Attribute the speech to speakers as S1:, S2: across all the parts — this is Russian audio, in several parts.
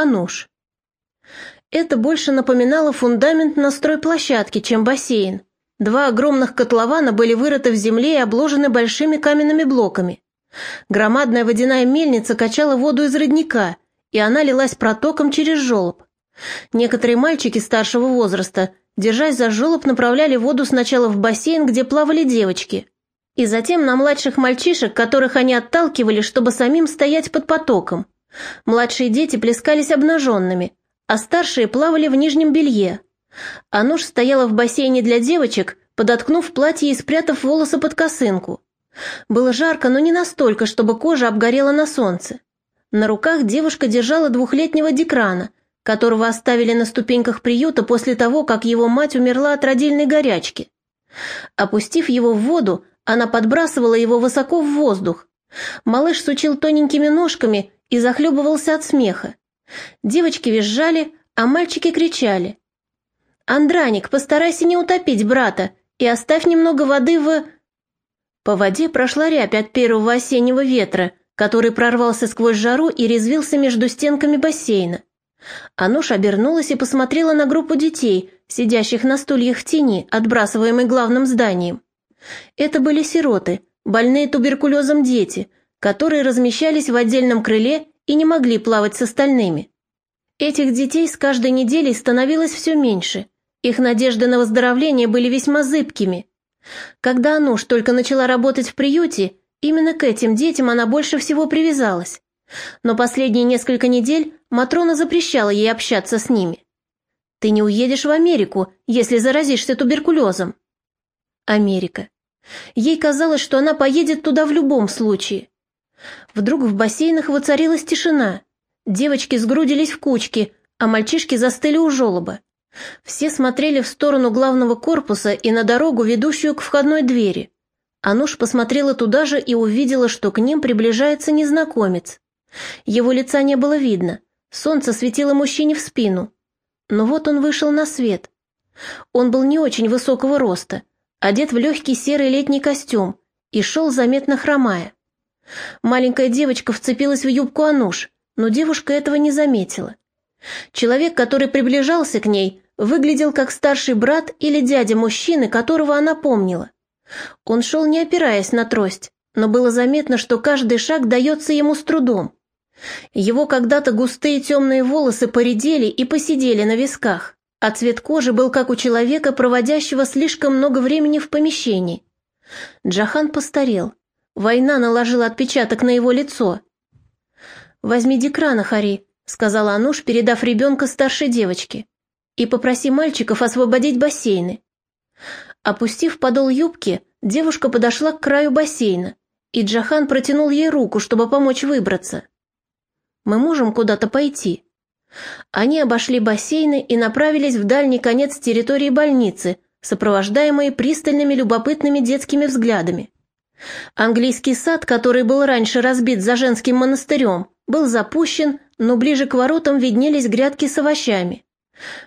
S1: Ануш. Это больше напоминало фундамент на стройплощадке, чем бассейн. Два огромных котлована были вырыты в земле и обложены большими каменными блоками. Громадная водяная мельница качала воду из родника, и она лилась протоком через желоб. Некоторые мальчики старшего возраста, держась за желоб, направляли воду сначала в бассейн, где плавали девочки, и затем на младших мальчишек, которых они отталкивали, чтобы самим стоять под потоком. Младшие дети плескались обнаженными, а старшие плавали в нижнем белье. Ануш стояла в бассейне для девочек, подоткнув платье и спрятав волосы под косынку. Было жарко, но не настолько, чтобы кожа обгорела на солнце. На руках девушка держала двухлетнего Декрана, которого оставили на ступеньках приюта после того, как его мать умерла от родильной горячки. Опустив его в воду, она подбрасывала его высоко в воздух. Малыш сучил тоненькими ножками и захлебывался от смеха. Девочки визжали, а мальчики кричали. «Андраник, постарайся не утопить брата и оставь немного воды в...» По воде прошла рябь от первого осеннего ветра, который прорвался сквозь жару и резвился между стенками бассейна. Ануш обернулась и посмотрела на группу детей, сидящих на стульях в тени, отбрасываемой главным зданием. Это были сироты, больные туберкулезом дети, которые размещались в отдельном крыле и не могли плавать с остальными. Этих детей с каждой неделей становилось все меньше. Их надежды на выздоровление были весьма зыбкими. Когда Ануш только начала работать в приюте, именно к этим детям она больше всего привязалась. Но последние несколько недель Матрона запрещала ей общаться с ними. «Ты не уедешь в Америку, если заразишься туберкулезом». Америка. Ей казалось, что она поедет туда в любом случае. Вдруг в бассейнах воцарилась тишина. Девочки сгрудились в кучки, а мальчишки застыли у желоба. Все смотрели в сторону главного корпуса и на дорогу, ведущую к входной двери. Ануш посмотрела туда же и увидела, что к ним приближается незнакомец. Его лица не было видно, солнце светило мужчине в спину. Но вот он вышел на свет. Он был не очень высокого роста, одет в легкий серый летний костюм и шел заметно хромая. Маленькая девочка вцепилась в юбку Ануш, но девушка этого не заметила. Человек, который приближался к ней, выглядел как старший брат или дядя мужчины, которого она помнила. Он шел не опираясь на трость, но было заметно, что каждый шаг дается ему с трудом. Его когда-то густые темные волосы поредели и посидели на висках, а цвет кожи был как у человека, проводящего слишком много времени в помещении. Джахан постарел. Война наложила отпечаток на его лицо. «Возьми Декрана, Хари», — сказала Ануш, передав ребенка старшей девочке и попроси мальчиков освободить бассейны». Опустив подол юбки, девушка подошла к краю бассейна, и Джахан протянул ей руку, чтобы помочь выбраться. «Мы можем куда-то пойти». Они обошли бассейны и направились в дальний конец территории больницы, сопровождаемые пристальными любопытными детскими взглядами. Английский сад, который был раньше разбит за женским монастырем, был запущен, но ближе к воротам виднелись грядки с овощами.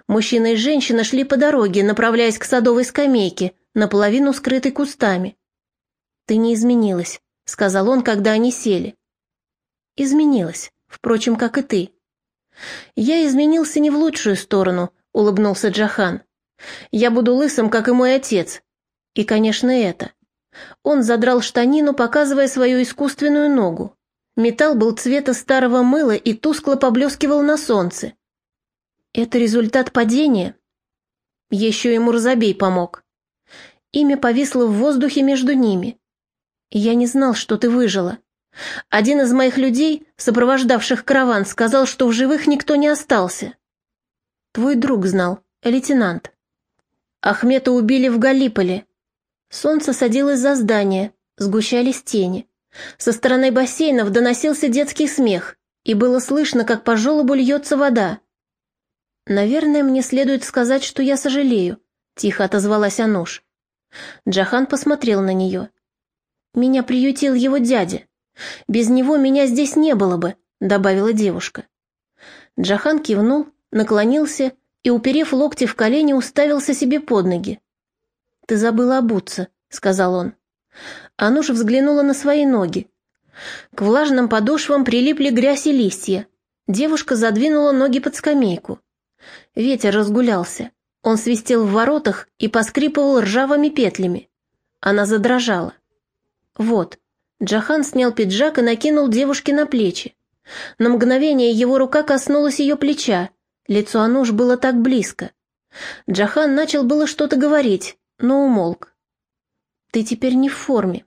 S1: Мужчина и женщина шли по дороге, направляясь к садовой скамейке, наполовину скрытой кустами. «Ты не изменилась», — сказал он, когда они сели. «Изменилась, впрочем, как и ты». «Я изменился не в лучшую сторону», — улыбнулся Джахан. «Я буду лысым, как и мой отец. И, конечно, это». Он задрал штанину, показывая свою искусственную ногу. Металл был цвета старого мыла и тускло поблескивал на солнце. Это результат падения? Еще и Мурзабей помог. Имя повисло в воздухе между ними. Я не знал, что ты выжила. Один из моих людей, сопровождавших караван, сказал, что в живых никто не остался. Твой друг знал, лейтенант. Ахмета убили в Галиполе. Солнце садилось за здание, сгущались тени. Со стороны бассейнов доносился детский смех, и было слышно, как по желобу льется вода. «Наверное, мне следует сказать, что я сожалею», — тихо отозвалась Ануш. Джахан посмотрел на нее. «Меня приютил его дядя. Без него меня здесь не было бы», — добавила девушка. Джахан кивнул, наклонился и, уперев локти в колени, уставился себе под ноги. «Ты забыла обуться», — сказал он. Ануша взглянула на свои ноги. К влажным подошвам прилипли грязь и листья. Девушка задвинула ноги под скамейку. Ветер разгулялся. Он свистел в воротах и поскрипывал ржавыми петлями. Она задрожала. Вот. Джахан снял пиджак и накинул девушке на плечи. На мгновение его рука коснулась ее плеча. Лицо Ануш было так близко. Джахан начал было что-то говорить, но умолк. «Ты теперь не в форме.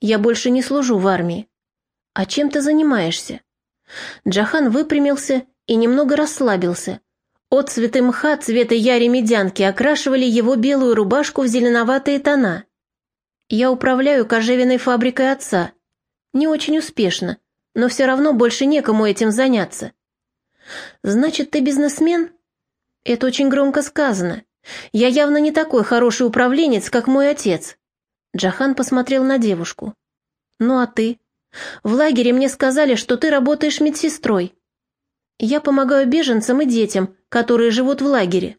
S1: Я больше не служу в армии. А чем ты занимаешься?» Джахан выпрямился и немного расслабился. Отцветы мха цвета яри медянки окрашивали его белую рубашку в зеленоватые тона. «Я управляю кожевенной фабрикой отца. Не очень успешно, но все равно больше некому этим заняться». «Значит, ты бизнесмен?» «Это очень громко сказано. Я явно не такой хороший управленец, как мой отец». Джахан посмотрел на девушку. «Ну а ты?» В лагере мне сказали, что ты работаешь медсестрой. Я помогаю беженцам и детям, которые живут в лагере.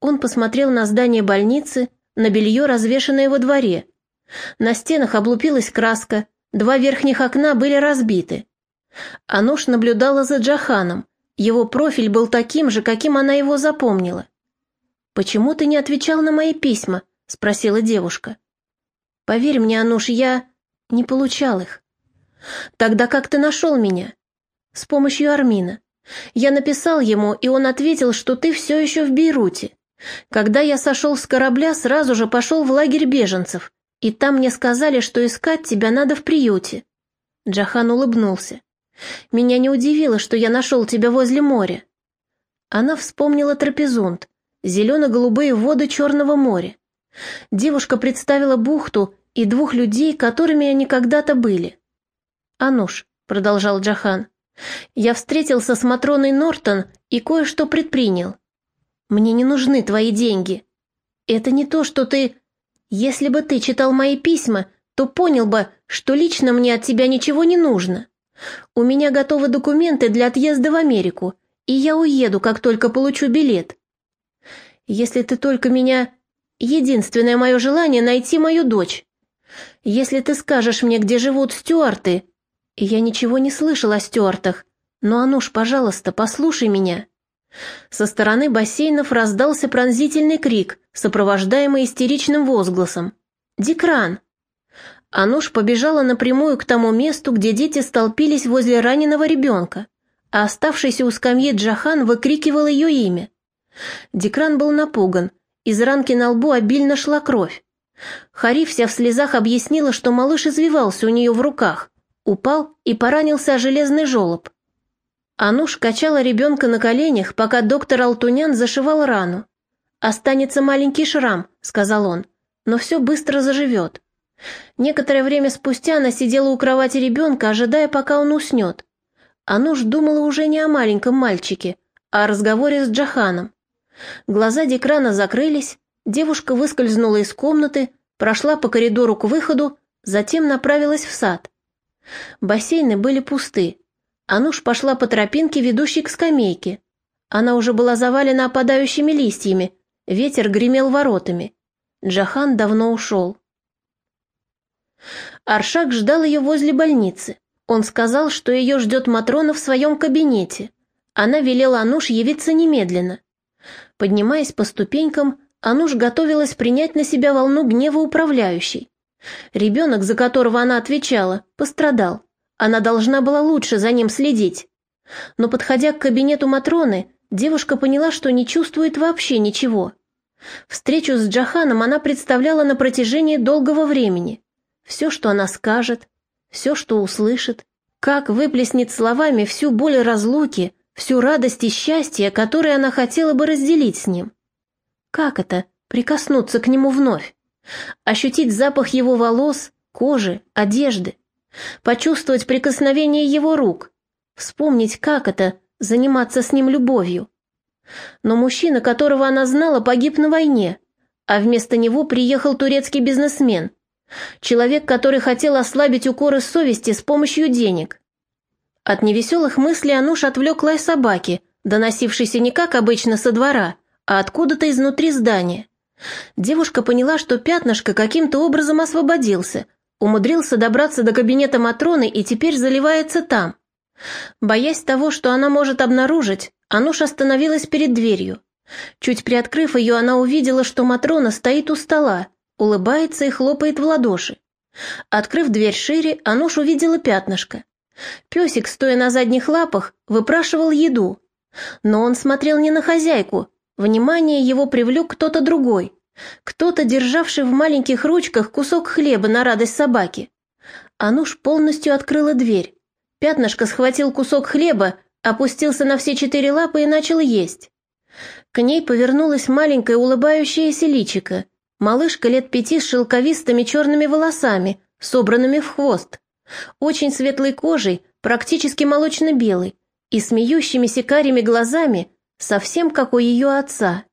S1: Он посмотрел на здание больницы, на белье, развешанное во дворе. На стенах облупилась краска, два верхних окна были разбиты. Ануш наблюдала за Джаханом. Его профиль был таким же, каким она его запомнила. «Почему ты не отвечал на мои письма?» — спросила девушка. «Поверь мне, Ануш, я не получал их. Тогда как ты нашел меня? С помощью Армина. Я написал ему, и он ответил, что ты все еще в Бейруте. Когда я сошел с корабля, сразу же пошел в лагерь беженцев, и там мне сказали, что искать тебя надо в приюте. Джахан улыбнулся. Меня не удивило, что я нашел тебя возле моря. Она вспомнила трапезунд, зелено-голубые воды Черного моря. Девушка представила бухту и двух людей, которыми они когда-то были. «Ануш», — продолжал Джахан, — «я встретился с Матроной Нортон и кое-что предпринял. Мне не нужны твои деньги. Это не то, что ты... Если бы ты читал мои письма, то понял бы, что лично мне от тебя ничего не нужно. У меня готовы документы для отъезда в Америку, и я уеду, как только получу билет. Если ты только меня... Единственное мое желание — найти мою дочь. Если ты скажешь мне, где живут стюарты, я ничего не слышал о Стюартах. Но, Ануш, пожалуйста, послушай меня. Со стороны бассейнов раздался пронзительный крик, сопровождаемый истеричным возгласом. «Дикран!» Ануш побежала напрямую к тому месту, где дети столпились возле раненого ребенка, а оставшийся у скамьи Джахан выкрикивал ее имя. Дикран был напуган, из ранки на лбу обильно шла кровь. Хари вся в слезах объяснила, что малыш извивался у нее в руках, упал и поранился о железный желоб. Ануш качала ребенка на коленях, пока доктор Алтунян зашивал рану. «Останется маленький шрам», — сказал он, — «но все быстро заживет». Некоторое время спустя она сидела у кровати ребенка, ожидая, пока он уснет. Ануш думала уже не о маленьком мальчике, а о разговоре с Джаханом. Глаза Декрана закрылись, девушка выскользнула из комнаты, прошла по коридору к выходу, затем направилась в сад. Бассейны были пусты. Ануш пошла по тропинке, ведущей к скамейке. Она уже была завалена опадающими листьями, ветер гремел воротами. Джахан давно ушел. Аршак ждал ее возле больницы. Он сказал, что ее ждет Матрона в своем кабинете. Она велела Ануш явиться немедленно. Поднимаясь по ступенькам, Ануш готовилась принять на себя волну гнева управляющей. Ребенок, за которого она отвечала, пострадал. Она должна была лучше за ним следить. Но, подходя к кабинету Матроны, девушка поняла, что не чувствует вообще ничего. Встречу с Джаханом она представляла на протяжении долгого времени. Все, что она скажет, все, что услышит, как выплеснет словами всю боль разлуки, всю радость и счастье, которые она хотела бы разделить с ним. Как это — прикоснуться к нему вновь? ощутить запах его волос, кожи, одежды, почувствовать прикосновение его рук, вспомнить, как это — заниматься с ним любовью. Но мужчина, которого она знала, погиб на войне, а вместо него приехал турецкий бизнесмен, человек, который хотел ослабить укоры совести с помощью денег. От невеселых мыслей Ануш отвлек лай собаки, доносившийся не как обычно со двора, а откуда-то изнутри здания. Девушка поняла, что пятнышко каким-то образом освободился, умудрился добраться до кабинета Матроны и теперь заливается там. Боясь того, что она может обнаружить, Ануш остановилась перед дверью. Чуть приоткрыв ее, она увидела, что Матрона стоит у стола, улыбается и хлопает в ладоши. Открыв дверь шире, Ануш увидела пятнышко. Песик, стоя на задних лапах, выпрашивал еду. Но он смотрел не на хозяйку, внимание его привлек кто-то другой, кто-то, державший в маленьких ручках кусок хлеба на радость собаки. Ануш полностью открыла дверь. Пятнышко схватил кусок хлеба, опустился на все четыре лапы и начал есть. К ней повернулась маленькая улыбающаяся личика, малышка лет пяти с шелковистыми черными волосами, собранными в хвост, очень светлой кожей, практически молочно-белой, и смеющимися карими глазами, совсем как у ее отца.